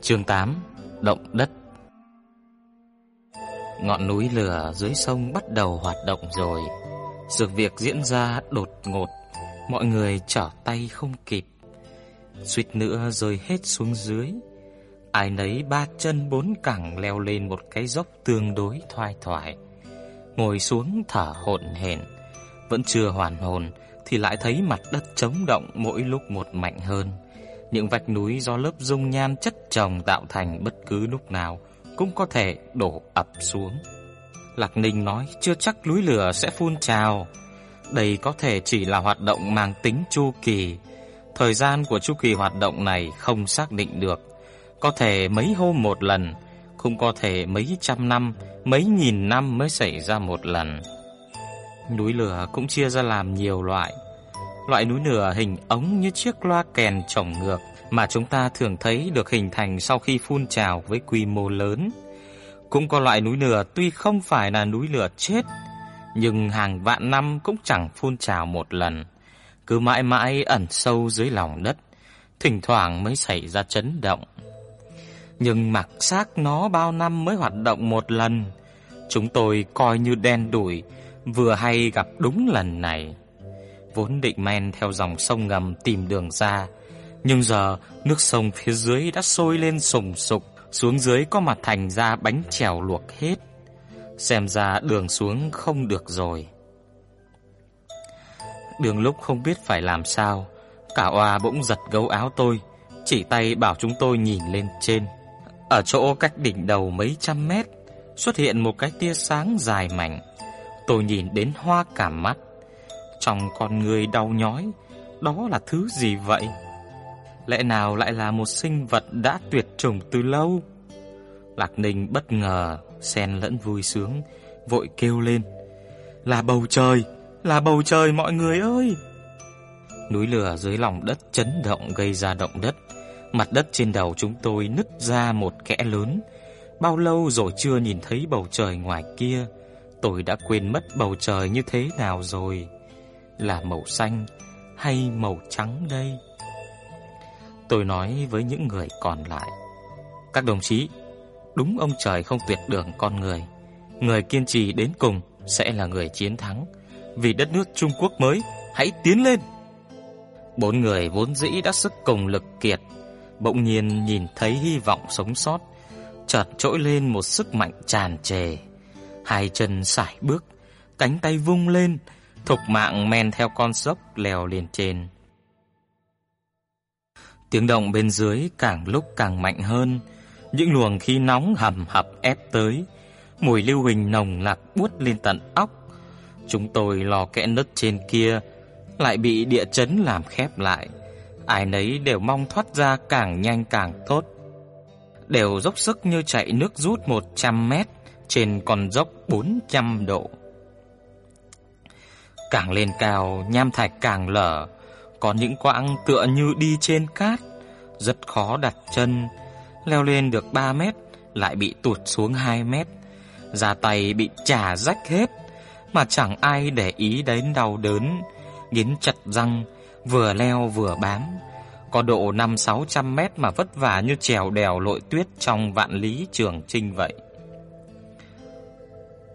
Chương 8 Động đất. Ngọn núi lửa dưới sông bắt đầu hoạt động rồi. Sự việc diễn ra đột ngột. Mọi người trở tay không kịp. Suýt nữa rơi hết xuống dưới. Ai nấy ba chân bốn cẳng leo lên một cái dốc tương đối thoai thoải. Ngồi xuống thở hổn hển. Vẫn chưa hoàn hồn Thì lại thấy mặt đất trống động mỗi lúc một mạnh hơn những vách núi do lớp dung nhan chất chồng tạo thành bất cứ lúc nào cũng có thể đổ ập xuống. Lạc Ninh nói chưa chắc núi lửa sẽ phun trào. Đây có thể chỉ là hoạt động mang tính chu kỳ. Thời gian của chu kỳ hoạt động này không xác định được. Có thể mấy hôm một lần, cũng có thể mấy trăm năm, mấy nghìn năm mới xảy ra một lần. Núi lửa cũng chia ra làm nhiều loại. Loại núi lửa hình ống như chiếc loa kèn trồng ngược mà chúng ta thường thấy được hình thành sau khi phun trào với quy mô lớn. Cũng có loại núi lửa tuy không phải là núi lửa chết, nhưng hàng vạn năm cũng chẳng phun trào một lần, cứ mãi mãi ẩn sâu dưới lòng đất, thỉnh thoảng mới xảy ra chấn động. Nhưng mặc xác nó bao năm mới hoạt động một lần, chúng tôi coi như đen đủi, vừa hay gặp đúng lần này vốn định men theo dòng sông ngầm tìm đường ra, nhưng giờ nước sông phía dưới đã sôi lên sùng sục, xuống dưới có mặt thành ra bánh chèo luộc hết. Xem ra đường xuống không được rồi. Đường lúc không biết phải làm sao, cả oa bỗng giật gấu áo tôi, chỉ tay bảo chúng tôi nhìn lên trên. Ở chỗ cách đỉnh đầu mấy trăm mét, xuất hiện một cái tia sáng dài mảnh. Tôi nhìn đến hoa cả mắt. Trong con người đau nhói, đó là thứ gì vậy? Lẽ nào lại là một sinh vật đã tuyệt chủng từ lâu? Lạc Ninh bất ngờ, xen lẫn vui sướng, vội kêu lên. Là bầu trời, là bầu trời mọi người ơi! Núi lửa dưới lòng đất chấn động gây ra động đất. Mặt đất trên đầu chúng tôi nứt ra một kẽ lớn. Bao lâu rồi chưa nhìn thấy bầu trời ngoài kia, tôi đã quên mất bầu trời như thế nào rồi là màu xanh hay màu trắng đây? Tôi nói với những người còn lại. Các đồng chí, đúng ông trời không tuyệt đường con người. Người kiên trì đến cùng sẽ là người chiến thắng. Vì đất nước Trung Quốc mới, hãy tiến lên! Bốn người vốn dĩ đã sức cùng lực kiệt, bỗng nhiên nhìn thấy hy vọng sống sót, chợt trỗi lên một sức mạnh tràn trề. Hai chân sải bước, cánh tay vung lên, Thục mạng men theo con dốc leo lên trên. Tiếng động bên dưới càng lúc càng mạnh hơn, những luồng khí nóng hầm hập ép tới, mùi lưu huỳnh nồng nặc buốt lên tận óc. Chúng tôi lò kẽ nứt trên kia lại bị địa chấn làm khép lại, ai nấy đều mong thoát ra càng nhanh càng tốt. Đều dốc sức như chạy nước rút 100 mét trên con dốc 400 độ. Càng lên cao, nham thạch càng lở, có những quãng tựa như đi trên cát, rất khó đặt chân. Leo lên được 3 mét, lại bị tụt xuống 2 mét. Da tay bị chà rách hết, mà chẳng ai để ý đến đau đớn, nghiến chặt răng, vừa leo vừa bám. Có độ 5-600 mét mà vất vả như trèo đèo lội tuyết trong vạn lý trường trinh vậy.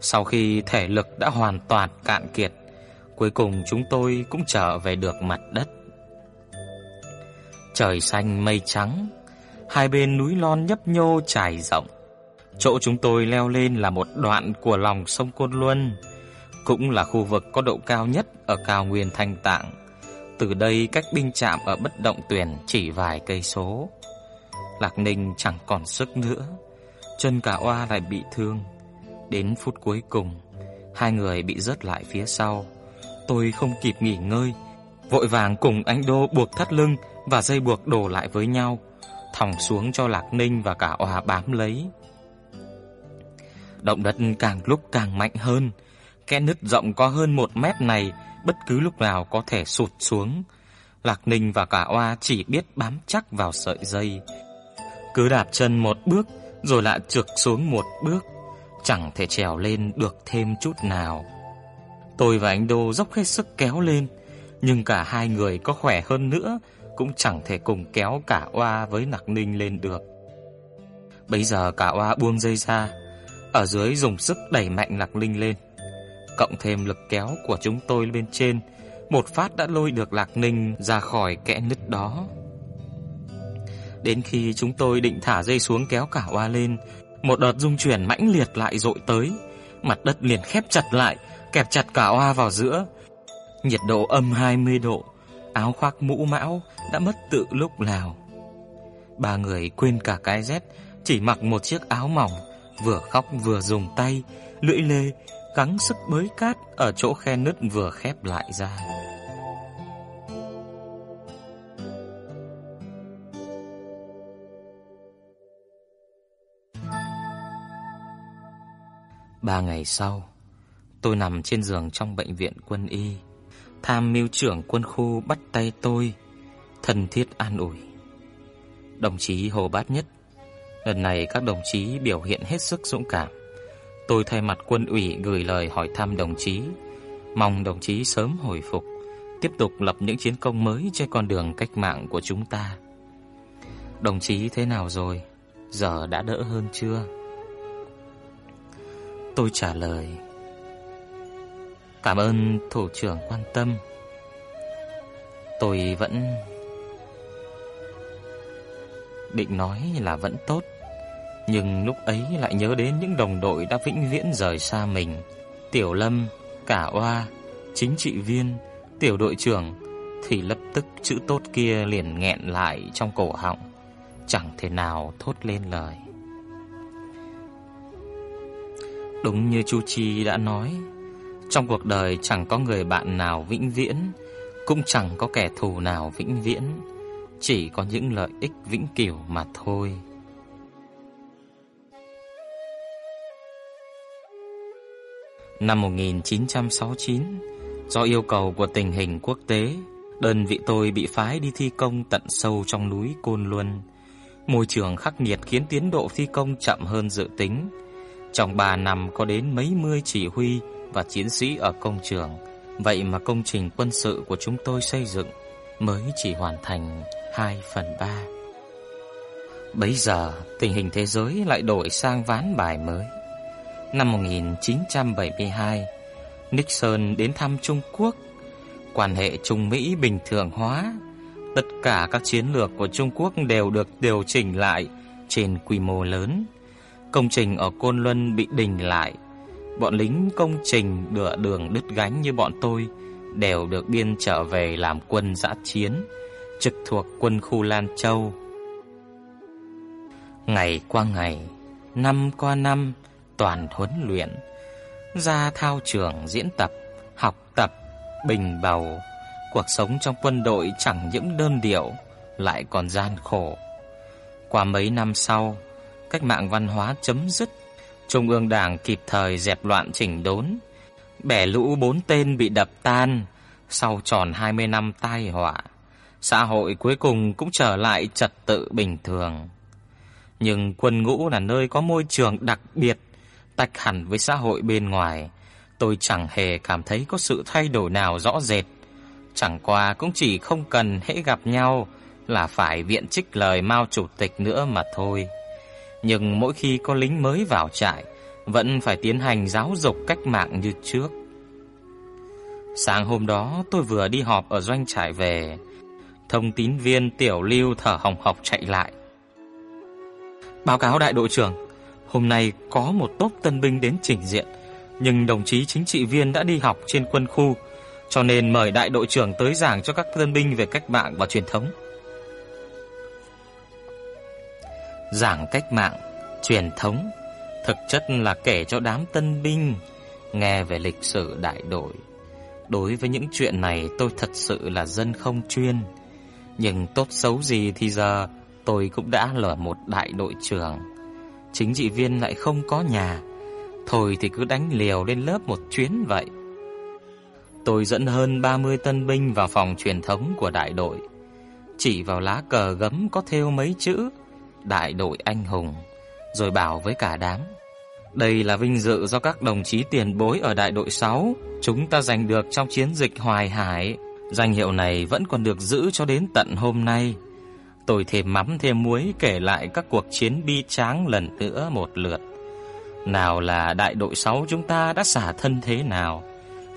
Sau khi thể lực đã hoàn toàn cạn kiệt, Cuối cùng chúng tôi cũng trở về được mặt đất. Trời xanh mây trắng, hai bên núi non nhấp nhô trải rộng. Chỗ chúng tôi leo lên là một đoạn của lòng sông Côn Luân, cũng là khu vực có độ cao nhất ở cao nguyên Thanh Tạng. Từ đây cách binh trạm ở bất động tuyền chỉ vài cây số. Lạc Ninh chẳng còn sức nữa, chân cả oa lại bị thương. Đến phút cuối cùng, hai người bị rớt lại phía sau. Tôi không kịp nghỉ ngơi, vội vàng cùng anh Đô buộc thắt lưng, và dây buộc đổ lại với nhau, thòng xuống cho Lạc Ninh và cả oa bám lấy. Động đất càng lúc càng mạnh hơn, kẽ nứt rộng có hơn một mét này bất cứ lúc nào có thể sụt xuống. Lạc Ninh và cả Oa chỉ biết bám chắc vào sợi dây. Cứ đạp chân một bước rồi lại trượt xuống một bước, chẳng thể trèo lên được thêm chút nào. Tôi và anh Đô dốc hết sức kéo lên, nhưng cả hai người có khỏe hơn nữa cũng chẳng thể cùng kéo cả Oa với Lạc Ninh lên được. Bây giờ cả Oa buông dây ra, ở dưới dùng sức đẩy mạnh Lạc Ninh lên. Cộng thêm lực kéo của chúng tôi bên trên, một phát đã lôi được Lạc Ninh ra khỏi kẽ nứt đó. Đến khi chúng tôi định thả dây xuống kéo cả Oa lên, một đợt rung chuyển mãnh liệt lại dội tới, mặt đất liền khép chặt lại, kẹp chặt cả Oa vào giữa. Nhiệt độ âm 20 độ, áo khoác mũ mão đã mất tự lúc nào. Ba người quên cả cái rét, chỉ mặc một chiếc áo mỏng, vừa khóc vừa dùng tay, lưỡi lê gắng sức bới cát ở chỗ khe nứt vừa khép lại ra. Ba ngày sau, tôi nằm trên giường trong bệnh viện quân y. Tham mưu trưởng quân khu bắt tay tôi, thân thiết an ủi. Đồng chí Hồ Bát Nhất, lần này các đồng chí biểu hiện hết sức dũng cảm. Tôi thay mặt quân ủy gửi lời hỏi thăm đồng chí, mong đồng chí sớm hồi phục, tiếp tục lập những chiến công mới trên con đường cách mạng của chúng ta. Đồng chí thế nào rồi? Giờ đã đỡ hơn chưa? Tôi trả lời Cảm ơn thủ trưởng quan tâm. Tôi vẫn Định nói là vẫn tốt Nhưng lúc ấy lại nhớ đến những đồng đội đã vĩnh viễn rời xa mình. Tiểu Lâm, Cả Oa, chính trị viên, tiểu đội trưởng Thì lập tức chữ tốt kia liền nghẹn lại trong cổ họng. Chẳng thể nào thốt lên lời. Đúng như Chu Chi đã nói, trong cuộc đời chẳng có người bạn nào vĩnh viễn, cũng chẳng có kẻ thù nào vĩnh viễn, chỉ có những lợi ích vĩnh cửu mà thôi. Năm 1969, do yêu cầu của tình hình quốc tế, đơn vị tôi bị phái đi thi công tận sâu trong núi Côn Luân. Môi trường khắc nghiệt khiến tiến độ thi công chậm hơn dự tính trong 3 năm có đến mấy mươi chỉ huy và chiến sĩ ở công trường, vậy mà công trình quân sự của chúng tôi xây dựng mới chỉ hoàn thành 2 phần 3. Bấy giờ, tình hình thế giới lại đổi sang ván bài mới. Năm 1972, Nixon đến thăm Trung Quốc, quan hệ Trung Mỹ bình thường hóa, tất cả các chiến lược của Trung Quốc đều được điều chỉnh lại trên quy mô lớn công trình ở Côn Luân bị đình lại. Bọn lính công trình đựa đường đứt gánh như bọn tôi đều được biên trở về làm quân dã chiến, trực thuộc quân khu Lan Châu. Ngày qua ngày, năm qua năm, toàn huấn luyện, ra thao trường diễn tập, học tập, bình bầu. Cuộc sống trong quân đội chẳng những đơn điệu, lại còn gian khổ. Qua mấy năm sau, cách mạng văn hóa chấm dứt, Trung ương Đảng kịp thời dẹp loạn chỉnh đốn, bẻ lũ bốn tên bị đập tan sau tròn 20 năm tai họa. Xã hội cuối cùng cũng trở lại trật tự bình thường. Nhưng quân ngũ là nơi có môi trường đặc biệt, tách hẳn với xã hội bên ngoài. Tôi chẳng hề cảm thấy có sự thay đổi nào rõ rệt. Chẳng qua cũng chỉ không cần hễ gặp nhau là phải viện trích lời Mao chủ tịch nữa mà thôi nhưng mỗi khi có lính mới vào trại, vẫn phải tiến hành giáo dục cách mạng như trước. Sáng hôm đó tôi vừa đi họp ở doanh trại về, thông tín viên Tiểu Lưu thở hồng hộc chạy lại. Báo cáo đại đội trưởng, hôm nay có một tốp tân binh đến trình diện, nhưng đồng chí chính trị viên đã đi học trên quân khu, cho nên mời đại đội trưởng tới giảng cho các tân binh về cách mạng và truyền thống. Giảng cách mạng, truyền thống, thực chất là kể cho đám tân binh nghe về lịch sử đại đội. Đối với những chuyện này tôi thật sự là dân không chuyên, Nhưng tốt xấu gì thì giờ tôi cũng đã là một đại đội trưởng. Chính trị viên lại không có nhà. Thôi thì cứ đánh liều lên lớp một chuyến vậy. Tôi dẫn hơn 30 tân binh vào phòng truyền thống của đại đội, chỉ vào lá cờ gấm có thêu mấy chữ Đại đội anh hùng, rồi bảo với cả đám: "Đây là vinh dự do các đồng chí tiền bối ở đại đội 6 chúng ta giành được trong chiến dịch Hoài Hải." Danh hiệu này vẫn còn được giữ cho đến tận hôm nay. Tôi thêm mắm thêm muối kể lại các cuộc chiến bi tráng lần nữa một lượt. Nào là đại đội 6 chúng ta đã xả thân thế nào,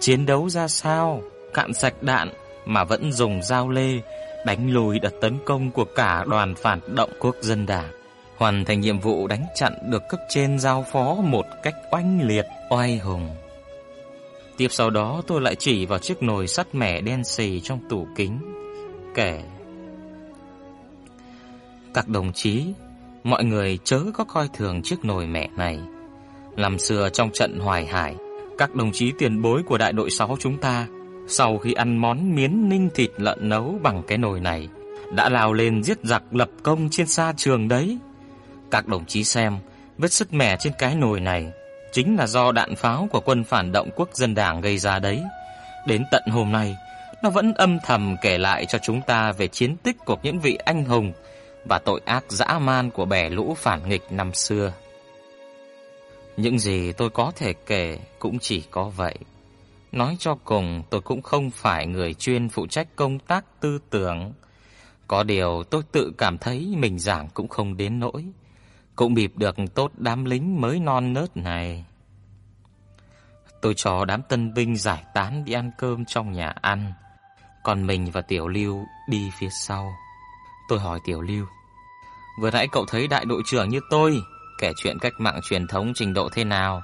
chiến đấu ra sao, cạn sạch đạn mà vẫn dùng dao lê đánh lùi đợt tấn công của cả đoàn phản động quốc dân đảng, hoàn thành nhiệm vụ đánh chặn được cấp trên giao phó một cách oanh liệt, oai hùng. Tiếp sau đó tôi lại chỉ vào chiếc nồi sắt mẻ đen xì trong tủ kính, kể: "Các đồng chí, mọi người chớ có coi thường chiếc nồi mẻ này. Năm xưa trong trận Hoài Hải, các đồng chí tiền bối của đại đội 6 chúng ta sau khi ăn món miến ninh thịt lợn nấu bằng cái nồi này, đã lao lên giết giặc lập công trên sa trường đấy. Các đồng chí xem, vết sứt mẻ trên cái nồi này chính là do đạn pháo của quân phản động quốc dân đảng gây ra đấy. Đến tận hôm nay, nó vẫn âm thầm kể lại cho chúng ta về chiến tích của những vị anh hùng và tội ác dã man của bè lũ phản nghịch năm xưa. Những gì tôi có thể kể cũng chỉ có vậy. Nói cho cùng, tôi cũng không phải người chuyên phụ trách công tác tư tưởng. Có điều tôi tự cảm thấy mình giảng cũng không đến nỗi, cũng bịp được tốt đám lính mới non nớt này. Tôi cho đám tân binh giải tán đi ăn cơm trong nhà ăn, còn mình và Tiểu Lưu đi phía sau. Tôi hỏi Tiểu Lưu: "Vừa nãy cậu thấy đại đội trưởng như tôi kể chuyện cách mạng truyền thống trình độ thế nào?"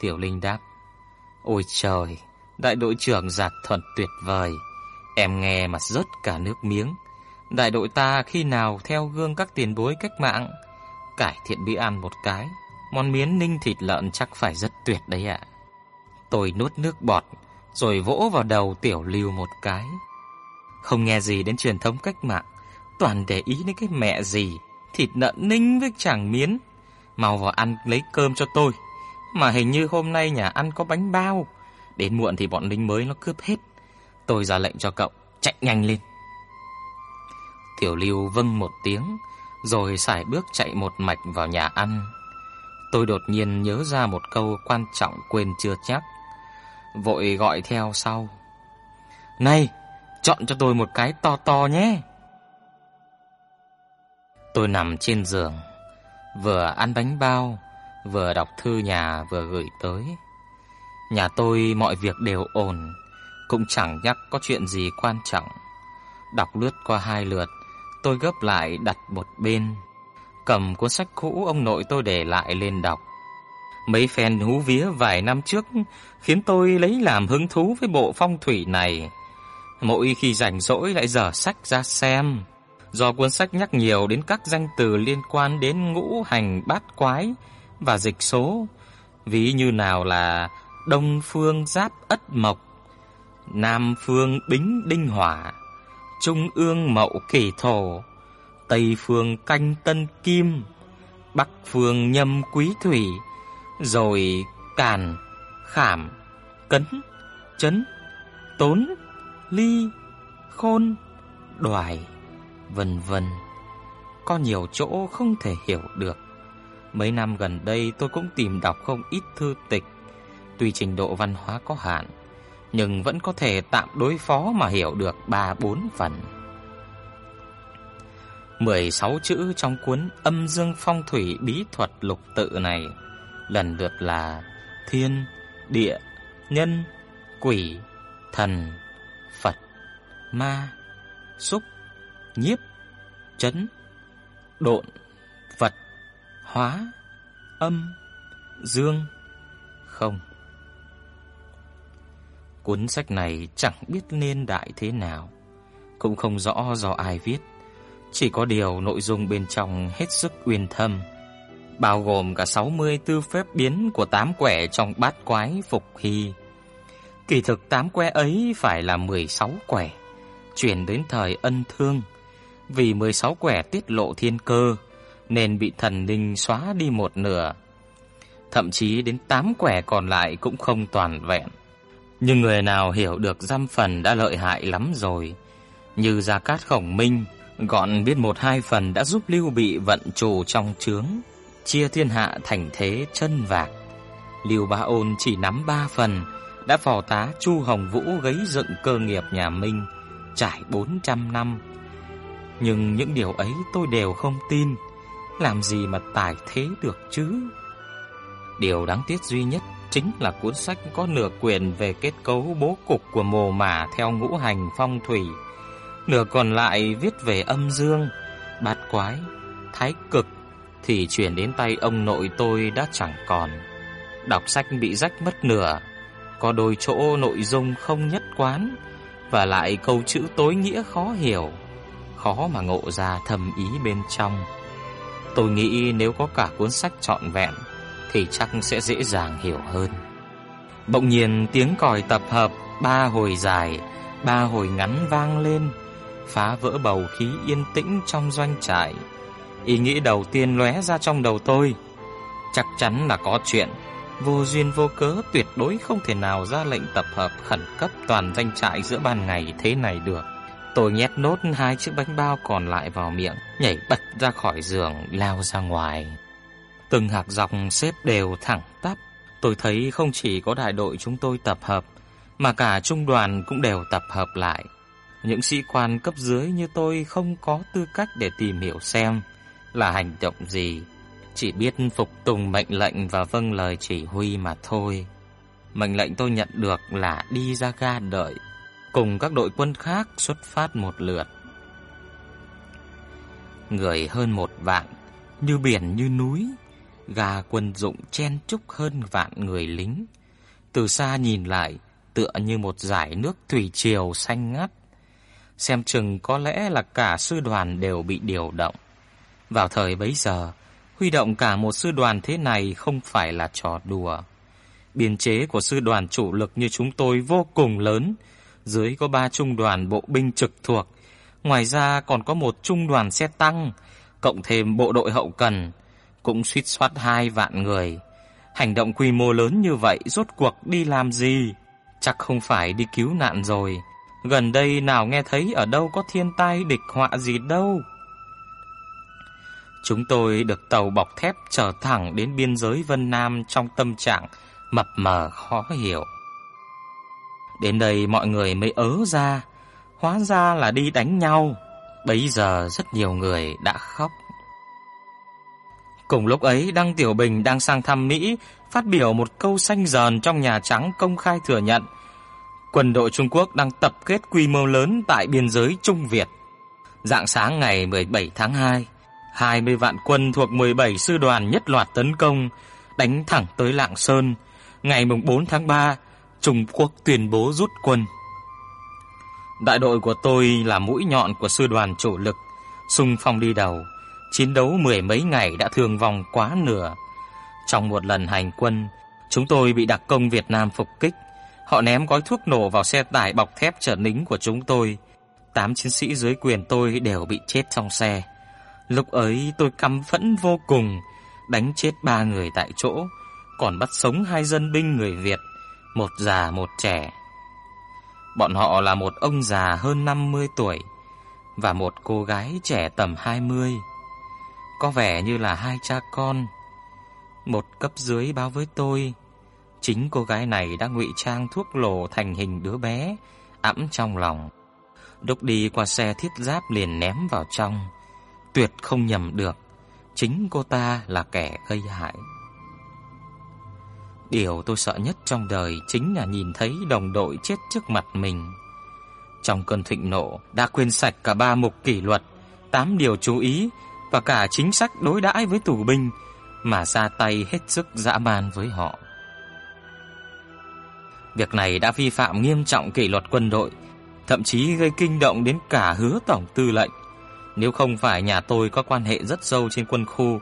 Tiểu Linh đáp: Ôi trời, đại đội trưởng giạt thuận tuyệt vời. Em nghe mà rớt cả nước miếng. Đại đội ta khi nào theo gương các tiền bối cách mạng, cải thiện bữa ăn một cái, món miến ninh thịt lợn chắc phải rất tuyệt đấy ạ. Tôi nuốt nước bọt, rồi vỗ vào đầu tiểu lưu một cái. Không nghe gì đến truyền thống cách mạng, toàn để ý đến cái mẹ gì, thịt lợn ninh với chẳng miến. Mau vào ăn lấy cơm cho tôi. Mà hình như hôm nay nhà ăn có bánh bao. Đến muộn thì bọn lính mới nó cướp hết. Tôi ra lệnh cho cậu, Chạy nhanh lên. Tiểu lưu vâng một tiếng, Rồi xài bước chạy một mạch vào nhà ăn. Tôi đột nhiên nhớ ra một câu quan trọng quên chưa chắc. Vội gọi theo sau. Này, Chọn cho tôi một cái to to nhé. Tôi nằm trên giường, Vừa ăn bánh bao vừa đọc thư nhà vừa gửi tới. Nhà tôi mọi việc đều ổn, cũng chẳng nhắc có chuyện gì quan trọng. Đọc lướt qua hai lượt, tôi gấp lại đặt một bên, cầm cuốn sách cũ ông nội tôi để lại lên đọc. Mấy phen hú vía vài năm trước khiến tôi lấy làm hứng thú với bộ phong thủy này. Mỗi khi rảnh rỗi lại dở sách ra xem. Do cuốn sách nhắc nhiều đến các danh từ liên quan đến ngũ hành bát quái, và dịch số, ví như nào là Đông phương Giáp Ất Mộc, Nam phương Bính Đinh Hỏa, Trung ương Mậu Kỷ Thổ, Tây phương Canh Tân Kim, Bắc phương Nhâm Quý Thủy, rồi Càn, Khảm, Cấn, Chấn, Tốn, Ly, Khôn, Đoài, vân vân. Có nhiều chỗ không thể hiểu được. Mấy năm gần đây tôi cũng tìm đọc không ít thư tịch, tuy trình độ văn hóa có hạn, nhưng vẫn có thể tạm đối phó mà hiểu được 3 4 phần. 16 chữ trong cuốn Âm Dương Phong Thủy Bí Thuật Lục Tự này lần lượt là Thiên, Địa, Nhân, Quỷ, Thần, Phật, Ma, Xúc, Nhiếp, Chấn, Độn, Phật hóa, âm, dương, không. Cuốn sách này chẳng biết nên đại thế nào, cũng không rõ do ai viết, chỉ có điều nội dung bên trong hết sức uyên thâm, bao gồm cả 64 phép biến của tám quẻ trong bát quái phục hy. Kỳ thực tám quẻ ấy phải là 16 quẻ, chuyển đến thời ân thương, vì 16 quẻ tiết lộ thiên cơ nên bị thần linh xóa đi một nửa. Thậm chí đến 8 quẻ còn lại cũng không toàn vẹn. Nhưng người nào hiểu được giam phần đã lợi hại lắm rồi, như Gia Cát Khổng Minh, gọn biết một hai phần đã giúp Lưu Bị vận chủ trong trướng, chia thiên hạ thành thế chân vạc. Lưu Bá Ôn chỉ nắm ba phần, đã phò tá Chu Hồng Vũ gấy dựng cơ nghiệp nhà Minh trải 400 năm. Nhưng những điều ấy tôi đều không tin, làm gì mà tài thế được chứ? Điều đáng tiếc duy nhất chính là cuốn sách có nửa quyền về kết cấu bố cục của mồ mả theo ngũ hành phong thủy, nửa còn lại viết về âm dương, bát quái, thái cực thì chuyển đến tay ông nội tôi đã chẳng còn. Đọc sách bị rách mất nửa, có đôi chỗ nội dung không nhất quán và lại câu chữ tối nghĩa khó hiểu, khó mà ngộ ra thầm ý bên trong. Tôi nghĩ nếu có cả cuốn sách trọn vẹn thì chắc sẽ dễ dàng hiểu hơn. Bỗng nhiên tiếng còi tập hợp ba hồi dài, ba hồi ngắn vang lên, phá vỡ bầu khí yên tĩnh trong doanh trại. Ý nghĩ đầu tiên lóe ra trong đầu tôi, chắc chắn là có chuyện, vô duyên vô cớ tuyệt đối không thể nào ra lệnh tập hợp khẩn cấp toàn doanh trại giữa ban ngày thế này được. Tôi nhét nốt hai chiếc bánh bao còn lại vào miệng, nhảy bật ra khỏi giường, lao ra ngoài. Từng hạt dọc xếp đều thẳng tắp. Tôi thấy không chỉ có đại đội chúng tôi tập hợp, mà cả trung đoàn cũng đều tập hợp lại. Những sĩ quan cấp dưới như tôi không có tư cách để tìm hiểu xem là hành động gì, chỉ biết phục tùng mệnh lệnh và vâng lời chỉ huy mà thôi. Mệnh lệnh tôi nhận được là đi ra ga đợi, cùng các đội quân khác xuất phát một lượt. Người hơn một vạn, như biển như núi, gà quân dụng chen chúc hơn vạn người lính. Từ xa nhìn lại, tựa như một dải nước thủy triều xanh ngắt. Xem chừng có lẽ là cả sư đoàn đều bị điều động. Vào thời bấy giờ, huy động cả một sư đoàn thế này không phải là trò đùa. Biên chế của sư đoàn chủ lực như chúng tôi vô cùng lớn, dưới có ba trung đoàn bộ binh trực thuộc, ngoài ra còn có một trung đoàn xe tăng, cộng thêm bộ đội hậu cần, cũng suýt soát hai vạn người. Hành động quy mô lớn như vậy rốt cuộc đi làm gì? Chắc không phải đi cứu nạn rồi. Gần đây nào nghe thấy ở đâu có thiên tai địch họa gì đâu. Chúng tôi được tàu bọc thép chở thẳng đến biên giới Vân Nam trong tâm trạng mập mờ khó hiểu. Đến đây mọi người mới ớ ra, hóa ra là đi đánh nhau. Bấy giờ rất nhiều người đã khóc. Cùng lúc ấy, Đăng Tiểu Bình đang sang thăm Mỹ, phát biểu một câu xanh dờn trong Nhà Trắng công khai thừa nhận quân đội Trung Quốc đang tập kết quy mô lớn tại biên giới Trung Việt. Dạng sáng ngày 17 tháng 2, 20 vạn quân thuộc 17 sư đoàn nhất loạt tấn công, đánh thẳng tới Lạng Sơn. Ngày 4 tháng 3, Trung Quốc tuyên bố rút quân. Đại đội của tôi là mũi nhọn của sư đoàn chủ lực, xung phong đi đầu chiến đấu mười mấy ngày đã thương vong quá nửa. Trong một lần hành quân, chúng tôi bị đặc công Việt Nam phục kích. Họ ném gói thuốc nổ vào xe tải bọc thép chở lính của chúng tôi. Tám chiến sĩ dưới quyền tôi đều bị chết trong xe. Lúc ấy tôi căm phẫn vô cùng, đánh chết ba người tại chỗ, còn bắt sống hai dân binh người Việt, một già một trẻ. Bọn họ là một ông già hơn 50 tuổi và một cô gái trẻ tầm 20 có vẻ như là hai cha con. Một cấp dưới báo với tôi, chính cô gái này đã ngụy trang thuốc lổ thành hình đứa bé, ẵm trong lòng. Lúc đi qua xe thiết giáp liền ném vào trong, tuyệt không nhầm được, chính cô ta là kẻ gây hại. Điều tôi sợ nhất trong đời chính là nhìn thấy đồng đội chết trước mặt mình. Trong cơn thịnh nộ, đã quên sạch cả ba mục kỷ luật, tám điều chú ý và cả chính sách đối đãi với tù binh mà ra tay hết sức dã man với họ. Việc này đã vi phạm nghiêm trọng kỷ luật quân đội, thậm chí gây kinh động đến cả hứa tổng tư lệnh. Nếu không phải nhà tôi có quan hệ rất sâu trên quân khu,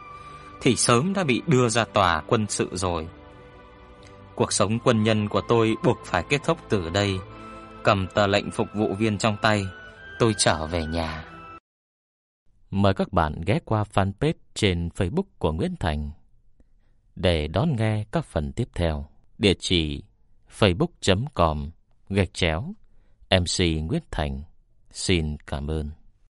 thì sớm đã bị đưa ra tòa quân sự rồi. Cuộc sống quân nhân của tôi buộc phải kết thúc từ đây. Cầm tờ lệnh phục vụ viên trong tay, tôi trở về nhà. Mời các bạn ghé qua fanpage trên Facebook của Nguyễn Thành để đón nghe các phần tiếp theo. Địa chỉ facebook.com gạch chéo MC Nguyễn Thành. Xin cảm ơn.